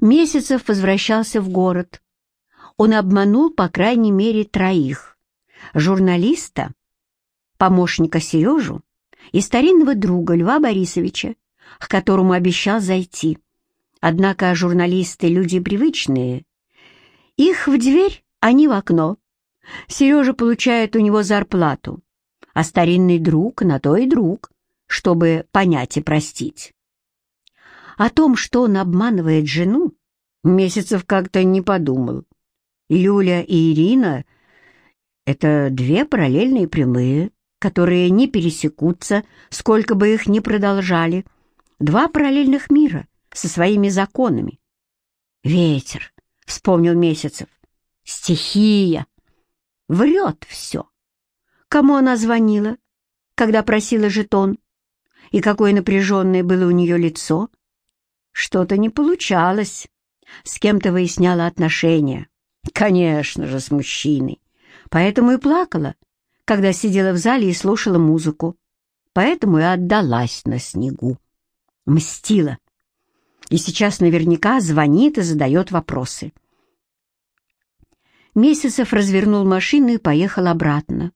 Месяцев возвращался в город. Он обманул по крайней мере троих. Журналиста, помощника Сережу и старинного друга Льва Борисовича, к которому обещал зайти. Однако журналисты — люди привычные. Их в дверь, они в окно. Сережа получает у него зарплату, а старинный друг на то и друг, чтобы понять и простить. О том, что он обманывает жену, Месяцев как-то не подумал. Люля и Ирина — это две параллельные прямые, которые не пересекутся, сколько бы их ни продолжали. Два параллельных мира со своими законами. «Ветер», — вспомнил Месяцев, — «стихия». Врет все. Кому она звонила, когда просила жетон? И какое напряженное было у нее лицо? Что-то не получалось. С кем-то выясняла отношения. Конечно же, с мужчиной. Поэтому и плакала, когда сидела в зале и слушала музыку. Поэтому и отдалась на снегу. Мстила. И сейчас наверняка звонит и задает вопросы. Месяцев развернул машину и поехал обратно.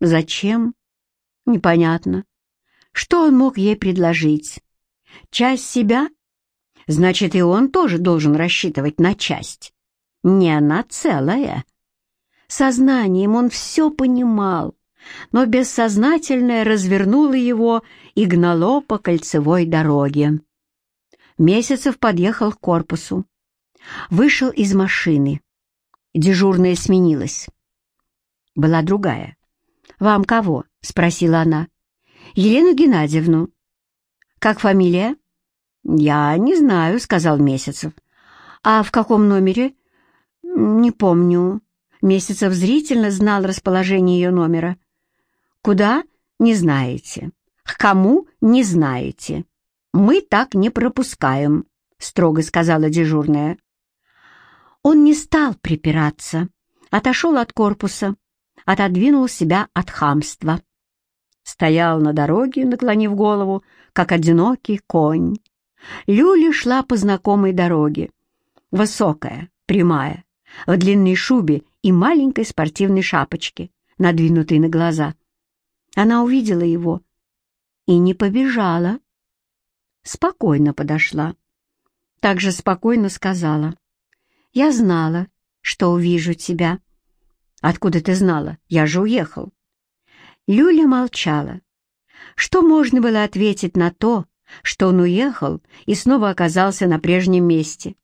Зачем? Непонятно. Что он мог ей предложить? Часть себя? Значит, и он тоже должен рассчитывать на часть. Не на целое. Сознанием он все понимал, но бессознательное развернуло его и гнало по кольцевой дороге. Месяцев подъехал к корпусу. Вышел из машины. Дежурная сменилась. Была другая. «Вам кого?» — спросила она. «Елену Геннадьевну». «Как фамилия?» «Я не знаю», — сказал Месяцев. «А в каком номере?» «Не помню». Месяцев зрительно знал расположение ее номера. «Куда?» «Не знаете». «К кому?» «Не знаете». «Мы так не пропускаем», — строго сказала дежурная. Он не стал припираться, отошел от корпуса, отодвинул себя от хамства. Стоял на дороге, наклонив голову, как одинокий конь. Люля шла по знакомой дороге. Высокая, прямая, в длинной шубе и маленькой спортивной шапочке, надвинутой на глаза. Она увидела его и не побежала. Спокойно подошла. Также спокойно сказала. «Я знала, что увижу тебя». «Откуда ты знала? Я же уехал». Люля молчала. Что можно было ответить на то, что он уехал и снова оказался на прежнем месте?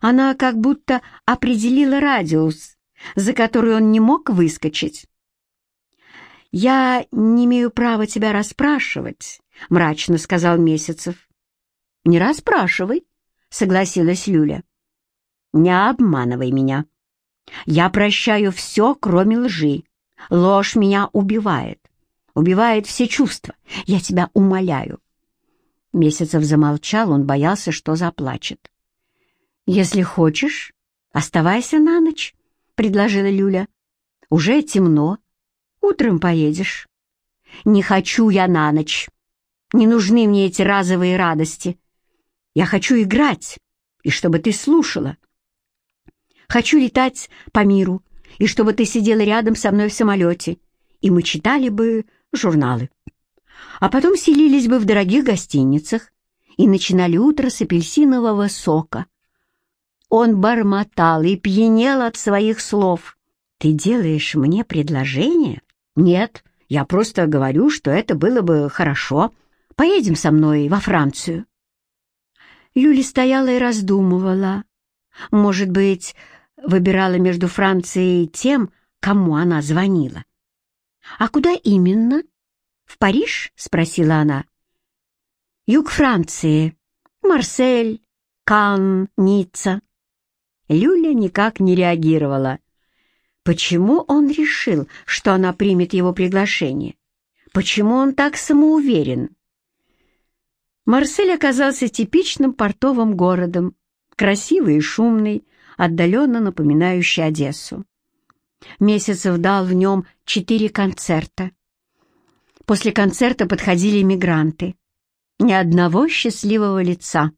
Она как будто определила радиус, за который он не мог выскочить. «Я не имею права тебя расспрашивать», — мрачно сказал Месяцев. «Не расспрашивай», — согласилась Люля. «Не обманывай меня. Я прощаю все, кроме лжи. Ложь меня убивает. Убивает все чувства. Я тебя умоляю». Месяцев замолчал, он боялся, что заплачет. «Если хочешь, оставайся на ночь», — предложила Люля. «Уже темно. Утром поедешь». «Не хочу я на ночь. Не нужны мне эти разовые радости. Я хочу играть, и чтобы ты слушала. Хочу летать по миру, и чтобы ты сидела рядом со мной в самолете, и мы читали бы журналы. А потом селились бы в дорогих гостиницах и начинали утро с апельсинового сока. Он бормотал и пьянел от своих слов. «Ты делаешь мне предложение?» «Нет, я просто говорю, что это было бы хорошо. Поедем со мной во Францию». Люля стояла и раздумывала. Может быть, выбирала между Францией и тем, кому она звонила. «А куда именно?» «В Париж?» — спросила она. «Юг Франции. Марсель, Канн, Ницца». Люля никак не реагировала. Почему он решил, что она примет его приглашение? Почему он так самоуверен? Марсель оказался типичным портовым городом, красивый и шумный, отдаленно напоминающий Одессу. Месяцев дал в нем четыре концерта. После концерта подходили мигранты. Ни одного счастливого лица.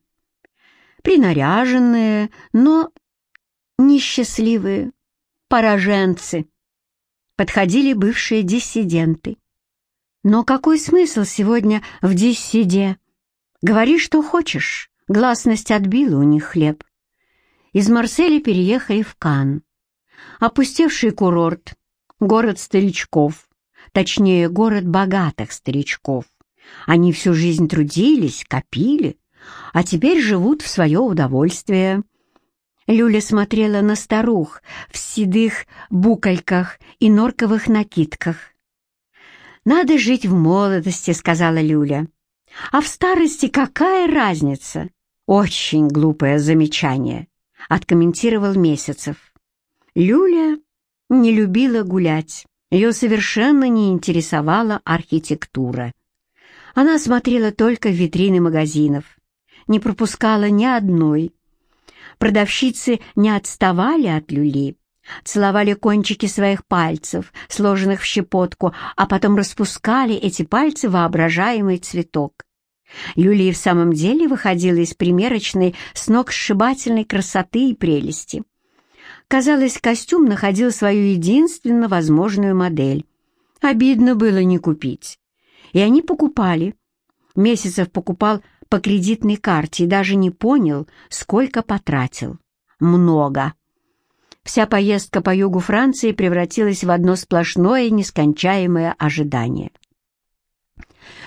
принаряженные, но несчастливые, пораженцы. Подходили бывшие диссиденты. Но какой смысл сегодня в диссиде? Говори, что хочешь. Гласность отбила у них хлеб. Из Марселя переехали в Кан. Опустевший курорт, город старичков, точнее, город богатых старичков. Они всю жизнь трудились, копили, а теперь живут в свое удовольствие. Люля смотрела на старух в седых букальках и норковых накидках. «Надо жить в молодости», — сказала Люля. «А в старости какая разница?» «Очень глупое замечание», — откомментировал Месяцев. Люля не любила гулять. Ее совершенно не интересовала архитектура. Она смотрела только в витрины магазинов, не пропускала ни одной. Продавщицы не отставали от люли, целовали кончики своих пальцев, сложенных в щепотку, а потом распускали эти пальцы воображаемый цветок. Люли в самом деле выходила из примерочной с ног сшибательной красоты и прелести. Казалось, костюм находил свою единственно возможную модель. Обидно было не купить. И они покупали. Месяцев покупал по кредитной карте и даже не понял, сколько потратил. Много. Вся поездка по югу Франции превратилась в одно сплошное нескончаемое ожидание.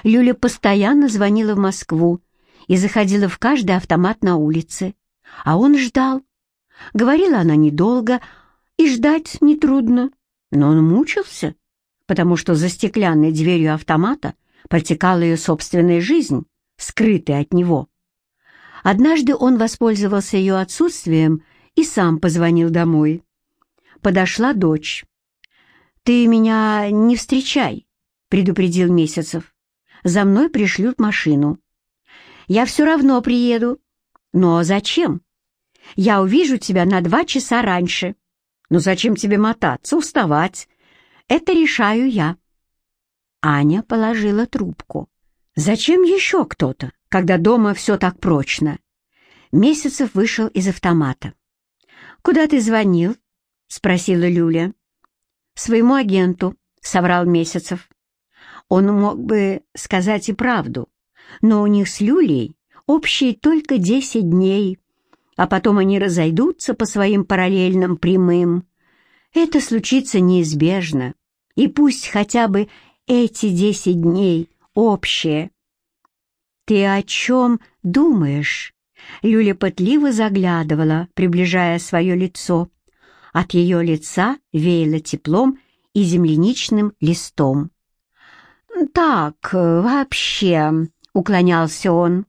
Люля постоянно звонила в Москву и заходила в каждый автомат на улице, а он ждал. Говорила она недолго, и ждать нетрудно, но он мучился, потому что за стеклянной дверью автомата протекала ее собственная жизнь, скрытая от него. Однажды он воспользовался ее отсутствием и сам позвонил домой. Подошла дочь. «Ты меня не встречай», — предупредил Месяцев. «За мной пришлют машину». «Я все равно приеду». «Но зачем?» Я увижу тебя на два часа раньше. Но зачем тебе мотаться, уставать? Это решаю я. Аня положила трубку. Зачем еще кто-то, когда дома все так прочно? Месяцев вышел из автомата. «Куда ты звонил?» — спросила Люля. «Своему агенту», — соврал Месяцев. Он мог бы сказать и правду, но у них с Люлей общие только десять дней а потом они разойдутся по своим параллельным прямым. Это случится неизбежно, и пусть хотя бы эти десять дней общие. «Ты о чем думаешь?» Люля пытливо заглядывала, приближая свое лицо. От ее лица веяло теплом и земляничным листом. «Так, вообще», — уклонялся он,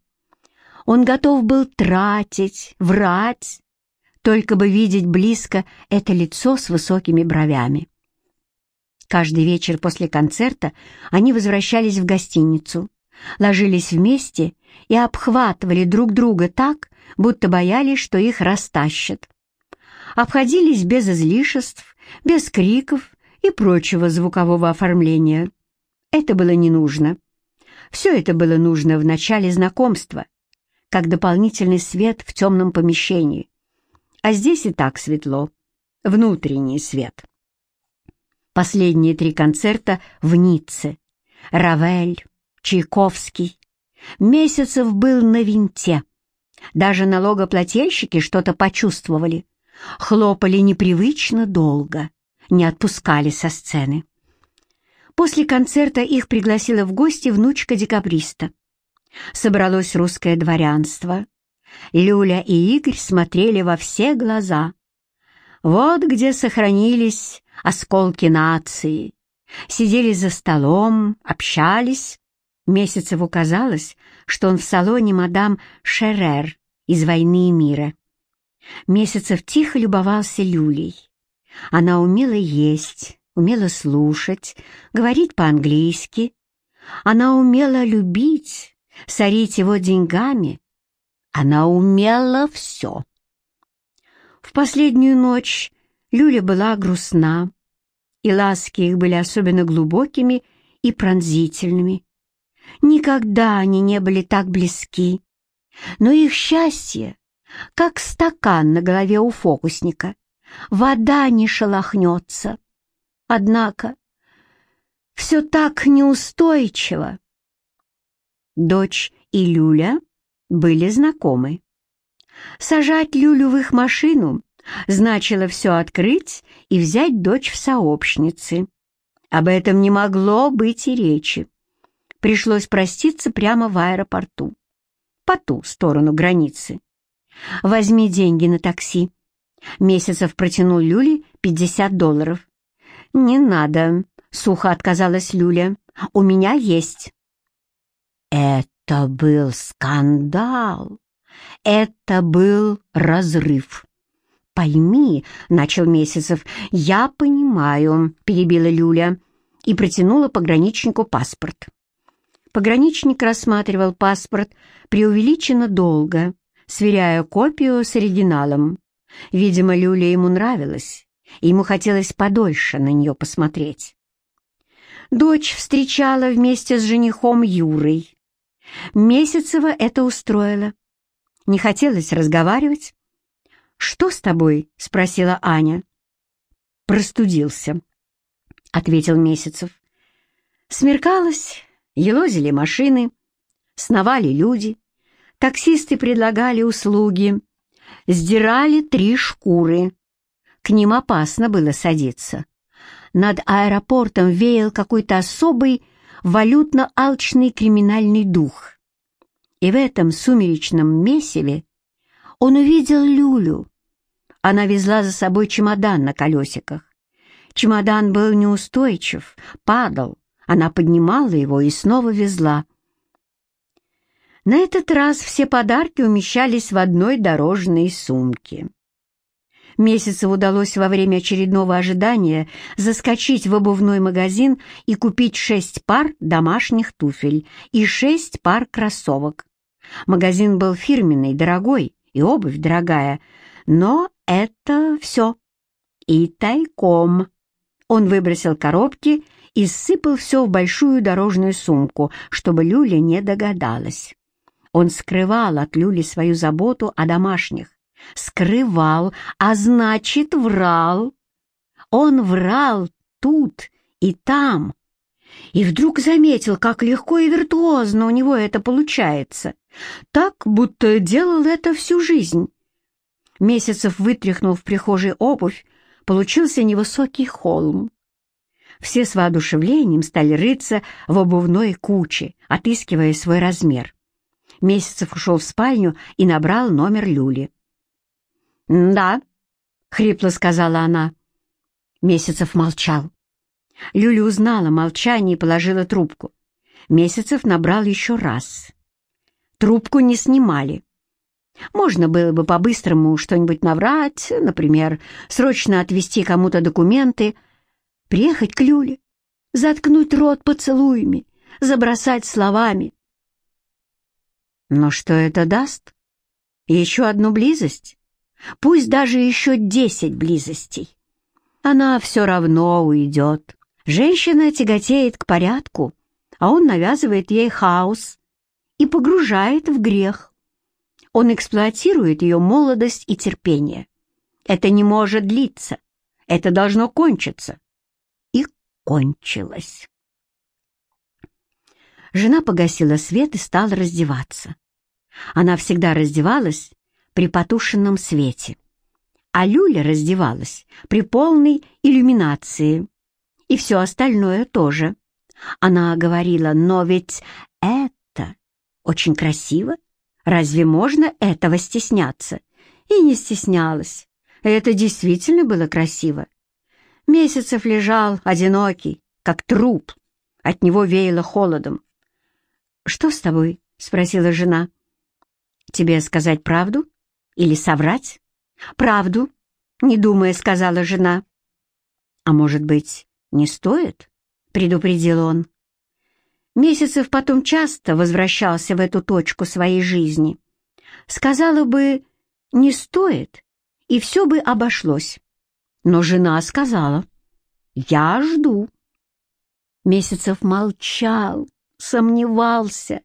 он готов был тратить, врать, только бы видеть близко это лицо с высокими бровями. Каждый вечер после концерта они возвращались в гостиницу, ложились вместе и обхватывали друг друга так, будто боялись, что их растащат. Обходились без излишеств, без криков и прочего звукового оформления. Это было не нужно. Все это было нужно в начале знакомства, как дополнительный свет в темном помещении. А здесь и так светло. Внутренний свет. Последние три концерта в Ницце. Равель, Чайковский. Месяцев был на винте. Даже налогоплательщики что-то почувствовали. Хлопали непривычно долго, не отпускали со сцены. После концерта их пригласила в гости внучка декабриста собралось русское дворянство. Люля и Игорь смотрели во все глаза. Вот где сохранились осколки нации. Сидели за столом, общались. Месяцеву казалось, что он в салоне мадам Шерер из «Войны и мира». Месяцев тихо любовался Люлей. Она умела есть, умела слушать, говорить по-английски. Она умела любить, сорить его деньгами. Она умела все. В последнюю ночь Люля была грустна, и ласки их были особенно глубокими и пронзительными. Никогда они не были так близки, но их счастье как стакан на голове у фокусника. Вода не шелохнется. Однако все так неустойчиво. Дочь и Люля были знакомы. Сажать Люлю в их машину значило все открыть и взять дочь в сообщницы. Об этом не могло быть и речи. Пришлось проститься прямо в аэропорту, по ту сторону границы. «Возьми деньги на такси». Месяцев протянул Люле 50 долларов. «Не надо», — сухо отказалась Люля. «У меня есть». Это был скандал. Это был разрыв. «Пойми», — начал Месяцев, — «я понимаю», — перебила Люля и протянула пограничнику паспорт. Пограничник рассматривал паспорт преувеличенно долго, сверяя копию с оригиналом. Видимо, Люля ему нравилась, и ему хотелось подольше на нее посмотреть. Дочь встречала вместе с женихом Юрой. Месяцева это устроило. Не хотелось разговаривать. «Что с тобой?» — спросила Аня. «Простудился», — ответил Месяцев. Смеркалось, елозили машины, сновали люди, таксисты предлагали услуги, сдирали три шкуры. К ним опасно было садиться. Над аэропортом веял какой-то особый валютно-алчный криминальный дух. И в этом сумеречном месиве он увидел Люлю. Она везла за собой чемодан на колесиках. Чемодан был неустойчив, падал. Она поднимала его и снова везла. На этот раз все подарки умещались в одной дорожной сумке. Месяцев удалось во время очередного ожидания заскочить в обувной магазин и купить шесть пар домашних туфель и шесть пар кроссовок. Магазин был фирменный, дорогой, и обувь дорогая, но это все. И тайком. Он выбросил коробки и сыпал все в большую дорожную сумку, чтобы Люля не догадалась. Он скрывал от Люли свою заботу о домашних. Скрывал, а значит, врал. Он врал тут и там. И вдруг заметил, как легко и виртуозно у него это получается. Так, будто делал это всю жизнь. Месяцев вытряхнул в прихожей обувь, получился невысокий холм. Все с воодушевлением стали рыться в обувной куче, отыскивая свой размер. Месяцев ушел в спальню и набрал номер Люли. «Да», — хрипло сказала она. Месяцев молчал. Люля узнала молчание и положила трубку. Месяцев набрал еще раз. Трубку не снимали. Можно было бы по-быстрому что-нибудь наврать, например, срочно отвезти кому-то документы, приехать к Люле, заткнуть рот поцелуями, забросать словами. Но что это даст? Еще одну близость? Пусть даже еще десять близостей. Она все равно уйдет. Женщина тяготеет к порядку, а он навязывает ей хаос и погружает в грех. Он эксплуатирует ее молодость и терпение. Это не может длиться. Это должно кончиться. И кончилось. Жена погасила свет и стала раздеваться. Она всегда раздевалась при потушенном свете, а Люля раздевалась при полной иллюминации. И все остальное тоже. Она говорила, но ведь это очень красиво. Разве можно этого стесняться? И не стеснялась. Это действительно было красиво. Месяцев лежал одинокий, как труп. От него веяло холодом. «Что с тобой?» — спросила жена. «Тебе сказать правду или соврать?» «Правду», — не думая, сказала жена. «А может быть, не стоит?» — предупредил он. Месяцев потом часто возвращался в эту точку своей жизни. Сказала бы, не стоит, и все бы обошлось. Но жена сказала, я жду. Месяцев молчал, сомневался.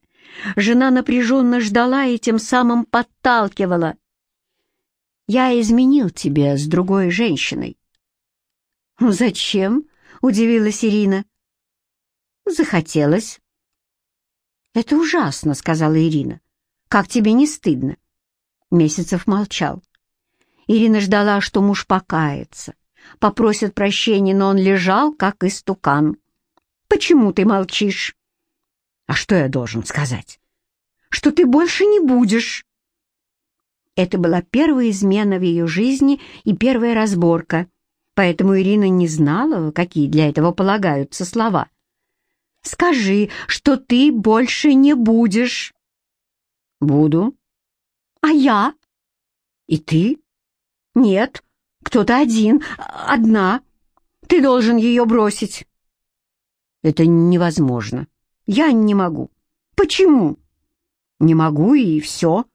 Жена напряженно ждала и тем самым подталкивала. Я изменил тебе с другой женщиной». «Зачем?» — удивилась Ирина. «Захотелось». «Это ужасно», — сказала Ирина. «Как тебе не стыдно?» Месяцев молчал. Ирина ждала, что муж покается, попросит прощения, но он лежал, как истукан. «Почему ты молчишь?» «А что я должен сказать?» «Что ты больше не будешь». Это была первая измена в ее жизни и первая разборка, поэтому Ирина не знала, какие для этого полагаются слова. «Скажи, что ты больше не будешь». «Буду». «А я?» «И ты?» «Нет, кто-то один, одна. Ты должен ее бросить». «Это невозможно. Я не могу». «Почему?» «Не могу, и все».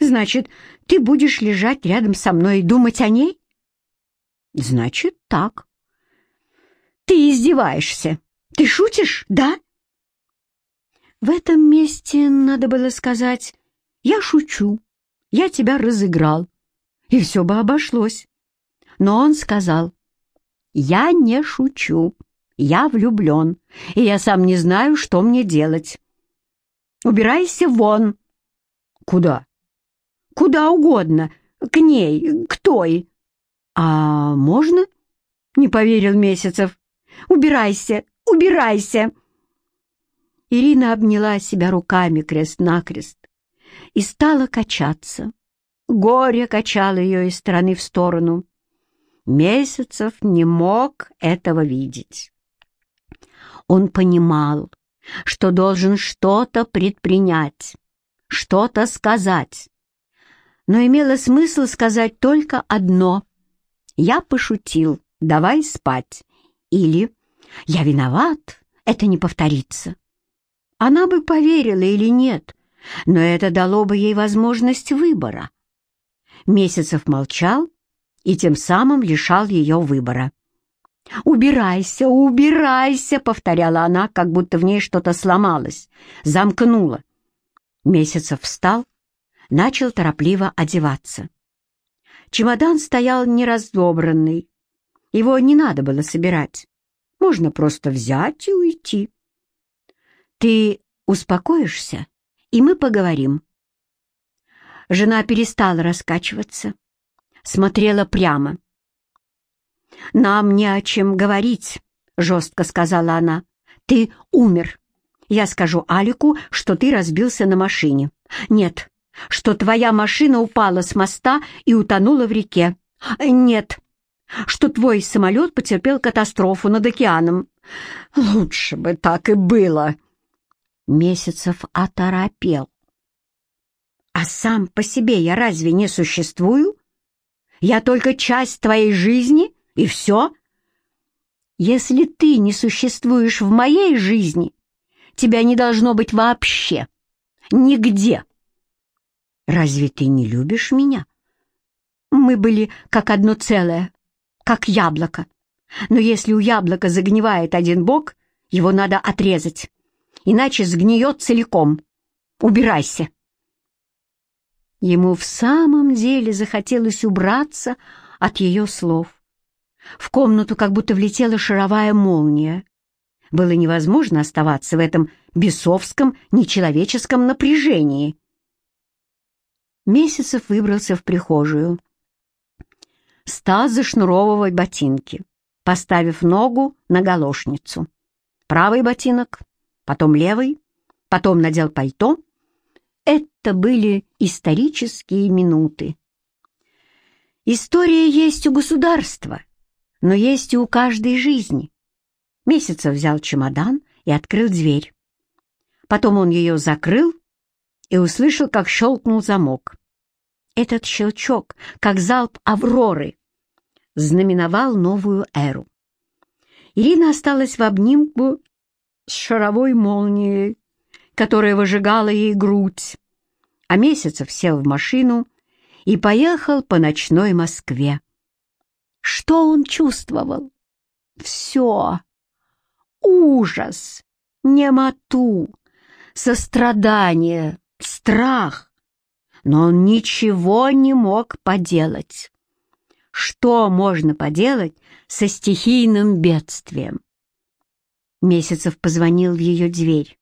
Значит, ты будешь лежать рядом со мной и думать о ней? Значит, так. Ты издеваешься. Ты шутишь, да? В этом месте надо было сказать «Я шучу, я тебя разыграл», и все бы обошлось. Но он сказал «Я не шучу, я влюблен, и я сам не знаю, что мне делать. Убирайся вон». «Куда?» Куда угодно. К ней, к той. А можно? Не поверил Месяцев. Убирайся, убирайся. Ирина обняла себя руками крест-накрест и стала качаться. Горе качало ее из стороны в сторону. Месяцев не мог этого видеть. Он понимал, что должен что-то предпринять, что-то сказать, но имело смысл сказать только одно. «Я пошутил, давай спать». Или «Я виноват, это не повторится». Она бы поверила или нет, но это дало бы ей возможность выбора. Месяцев молчал и тем самым лишал ее выбора. «Убирайся, убирайся!» — повторяла она, как будто в ней что-то сломалось, замкнуло. Месяцев встал начал торопливо одеваться. Чемодан стоял неразобранный. Его не надо было собирать. Можно просто взять и уйти. «Ты успокоишься, и мы поговорим». Жена перестала раскачиваться, смотрела прямо. «Нам не о чем говорить», — жестко сказала она. «Ты умер. Я скажу Алику, что ты разбился на машине. Нет, что твоя машина упала с моста и утонула в реке. Нет, что твой самолет потерпел катастрофу над океаном. Лучше бы так и было. Месяцев оторопел. А сам по себе я разве не существую? Я только часть твоей жизни, и все? Если ты не существуешь в моей жизни, тебя не должно быть вообще. Нигде. Разве ты не любишь меня? Мы были как одно целое, как яблоко. Но если у яблока загнивает один бок, его надо отрезать, иначе сгниет целиком. Убирайся. Ему в самом деле захотелось убраться от ее слов. В комнату как будто влетела шаровая молния. Было невозможно оставаться в этом бесовском, нечеловеческом напряжении. Месяцев выбрался в прихожую. Стал зашнуровывать ботинки, поставив ногу на галошницу. Правый ботинок, потом левый, потом надел пальто. Это были исторические минуты. История есть у государства, но есть и у каждой жизни. Месяцев взял чемодан и открыл дверь. Потом он ее закрыл и услышал, как щелкнул замок. Этот щелчок, как залп «Авроры», знаменовал новую эру. Ирина осталась в обнимку с шаровой молнией, которая выжигала ей грудь, а Месяцев сел в машину и поехал по ночной Москве. Что он чувствовал? Все. Ужас, немоту, сострадание, страх. Но он ничего не мог поделать. Что можно поделать со стихийным бедствием? Месяцев позвонил в ее дверь.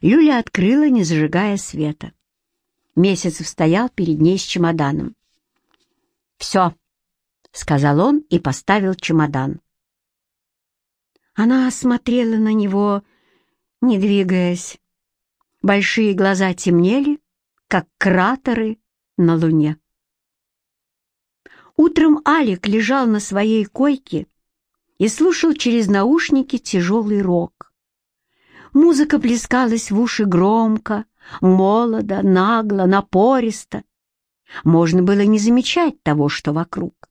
Люля открыла, не зажигая света. Месяцев стоял перед ней с чемоданом. «Все», — сказал он и поставил чемодан. Она смотрела на него, не двигаясь. Большие глаза темнели, как кратеры на луне. Утром Алик лежал на своей койке и слушал через наушники тяжелый рок. Музыка плескалась в уши громко, молодо, нагло, напористо. Можно было не замечать того, что вокруг.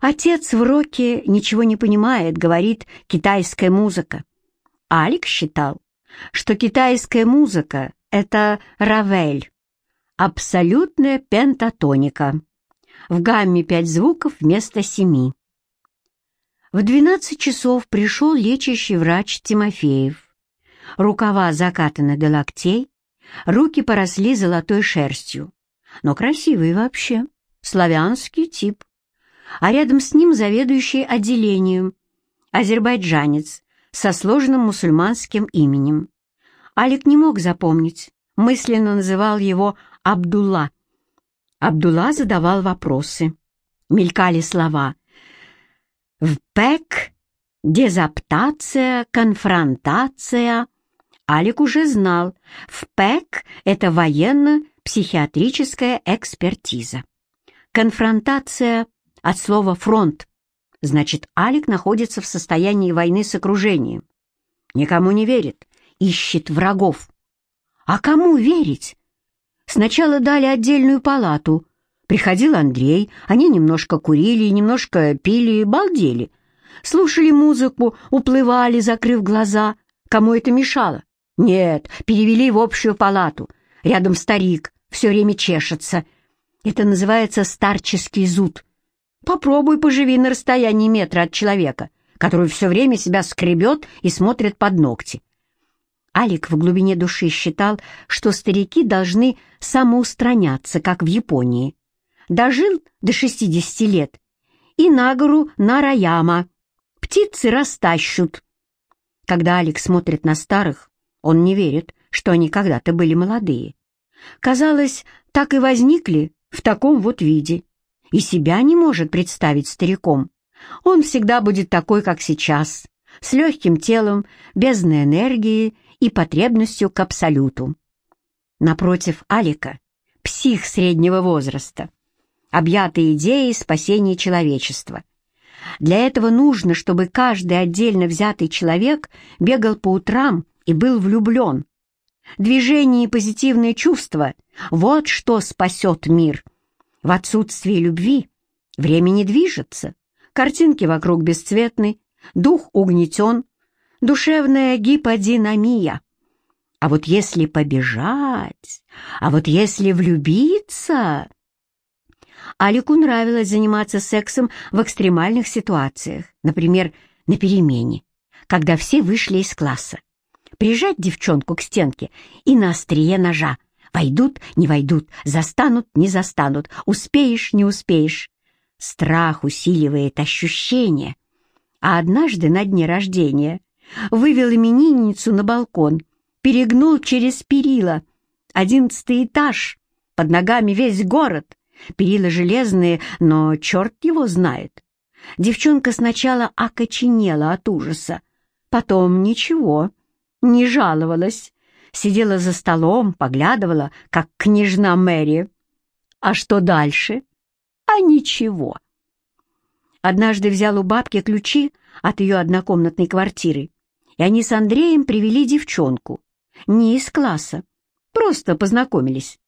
Отец в роке ничего не понимает, говорит «китайская музыка». Алик считал, что китайская музыка — это равель, абсолютная пентатоника. В гамме пять звуков вместо семи. В двенадцать часов пришел лечащий врач Тимофеев. Рукава закатаны до локтей, руки поросли золотой шерстью. Но красивый вообще, славянский тип. А рядом с ним заведующий отделением, азербайджанец со сложным мусульманским именем. Алик не мог запомнить, мысленно называл его Абдулла. Абдулла задавал вопросы. Мелькали слова «В ПЭК», «Дезаптация», «Конфронтация». Алик уже знал, в ПЭК это военно-психиатрическая экспертиза. Конфронтация от слова «фронт». Значит, Алик находится в состоянии войны с окружением. Никому не верит, ищет врагов. А кому верить? Сначала дали отдельную палату. Приходил Андрей, они немножко курили, немножко пили, балдели. Слушали музыку, уплывали, закрыв глаза. Кому это мешало? Нет, перевели в общую палату. Рядом старик, все время чешется. Это называется старческий зуд. Попробуй поживи на расстоянии метра от человека, который все время себя скребет и смотрит под ногти. Алик в глубине души считал, что старики должны самоустраняться, как в Японии. Дожил до 60 лет, и на гору Нараяма. Птицы растащут. Когда Алик смотрит на старых, он не верит, что они когда-то были молодые. Казалось, так и возникли в таком вот виде. И себя не может представить стариком. Он всегда будет такой, как сейчас, с легким телом, без энергии и потребностью к абсолюту. Напротив Алика — псих среднего возраста, объятый идеей спасения человечества. Для этого нужно, чтобы каждый отдельно взятый человек бегал по утрам и был влюблен. Движение и позитивные чувства — вот что спасет мир. В отсутствии любви время не движется, картинки вокруг бесцветны, дух угнетен, душевная гиподинамия. А вот если побежать, а вот если влюбиться... Алику нравилось заниматься сексом в экстремальных ситуациях, например, на перемене, когда все вышли из класса. Прижать девчонку к стенке и на острие ножа. Войдут, не войдут, застанут, не застанут, успеешь, не успеешь. Страх усиливает ощущение. А однажды на дне рождения вывел именинницу на балкон, перегнул через перила. Одиннадцатый этаж, под ногами весь город. Перила железные, но черт его знает. Девчонка сначала окоченела от ужаса, потом ничего, не жаловалась. Сидела за столом, поглядывала, как княжна Мэри. А что дальше? А ничего. Однажды взял у бабки ключи от ее однокомнатной квартиры, и они с Андреем привели девчонку. Не из класса, просто познакомились.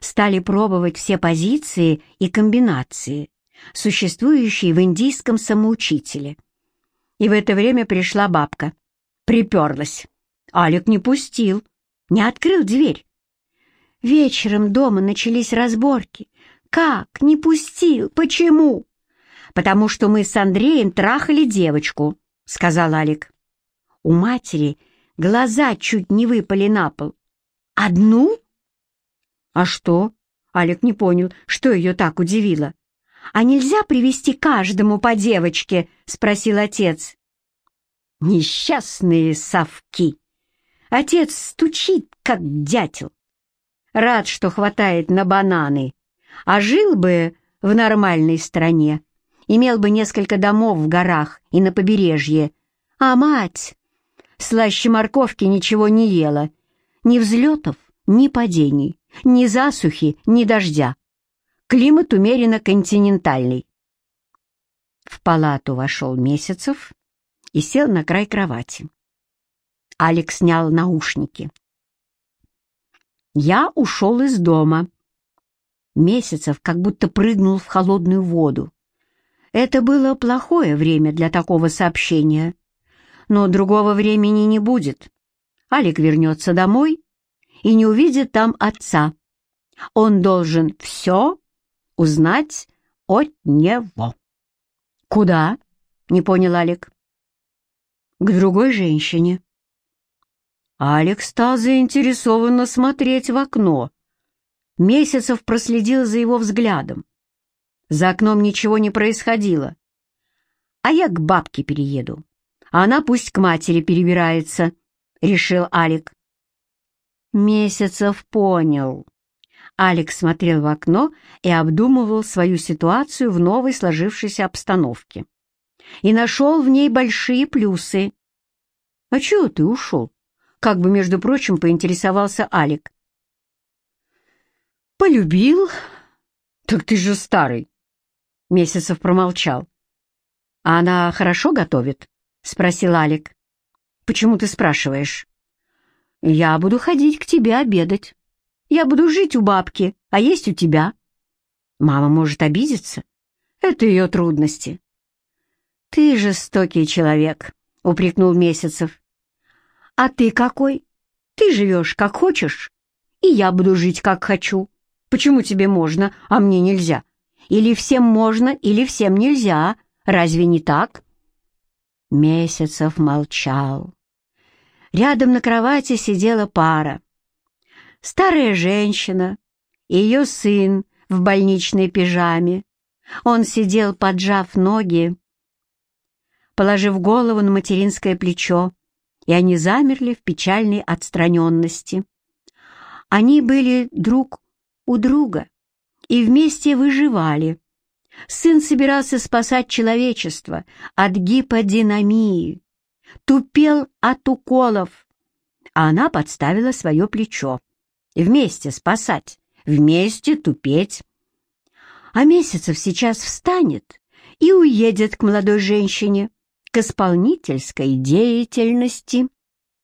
Стали пробовать все позиции и комбинации, существующие в индийском самоучителе. И в это время пришла бабка. Приперлась. Алик не пустил, не открыл дверь. Вечером дома начались разборки. Как? Не пустил? Почему? Потому что мы с Андреем трахали девочку, сказал Алик. У матери глаза чуть не выпали на пол. Одну? «А что?» — Алик не понял, что ее так удивило. «А нельзя привести каждому по девочке?» — спросил отец. «Несчастные совки!» Отец стучит, как дятел. Рад, что хватает на бананы. А жил бы в нормальной стране, имел бы несколько домов в горах и на побережье. А мать слаще морковки ничего не ела. Ни взлетов, ни падений, ни засухи, ни дождя. Климат умеренно континентальный. В палату вошел Месяцев и сел на край кровати. Алекс снял наушники. Я ушел из дома. Месяцев как будто прыгнул в холодную воду. Это было плохое время для такого сообщения. Но другого времени не будет. Алик вернется домой и не увидит там отца. Он должен все узнать от него. «Куда?» — не понял Алик. «К другой женщине». Алекс стал заинтересованно смотреть в окно. Месяцев проследил за его взглядом. За окном ничего не происходило. «А я к бабке перееду, а она пусть к матери перебирается», — решил Алик. Месяцев понял. Алекс смотрел в окно и обдумывал свою ситуацию в новой сложившейся обстановке. И нашел в ней большие плюсы. «А чего ты ушел?» как бы, между прочим, поинтересовался Алик. «Полюбил? Так ты же старый!» Месяцев промолчал. «А она хорошо готовит?» — спросил Алик. «Почему ты спрашиваешь?» «Я буду ходить к тебе обедать. Я буду жить у бабки, а есть у тебя. Мама может обидеться. Это ее трудности». «Ты жестокий человек», — упрекнул Месяцев. А ты какой? Ты живешь как хочешь, и я буду жить как хочу. Почему тебе можно, а мне нельзя? Или всем можно, или всем нельзя. Разве не так?» Месяцев молчал. Рядом на кровати сидела пара. Старая женщина и ее сын в больничной пижаме. Он сидел, поджав ноги, положив голову на материнское плечо и они замерли в печальной отстраненности. Они были друг у друга и вместе выживали. Сын собирался спасать человечество от гиподинамии, тупел от уколов, а она подставила свое плечо. Вместе спасать, вместе тупеть. А Месяцев сейчас встанет и уедет к молодой женщине, к исполнительской деятельности.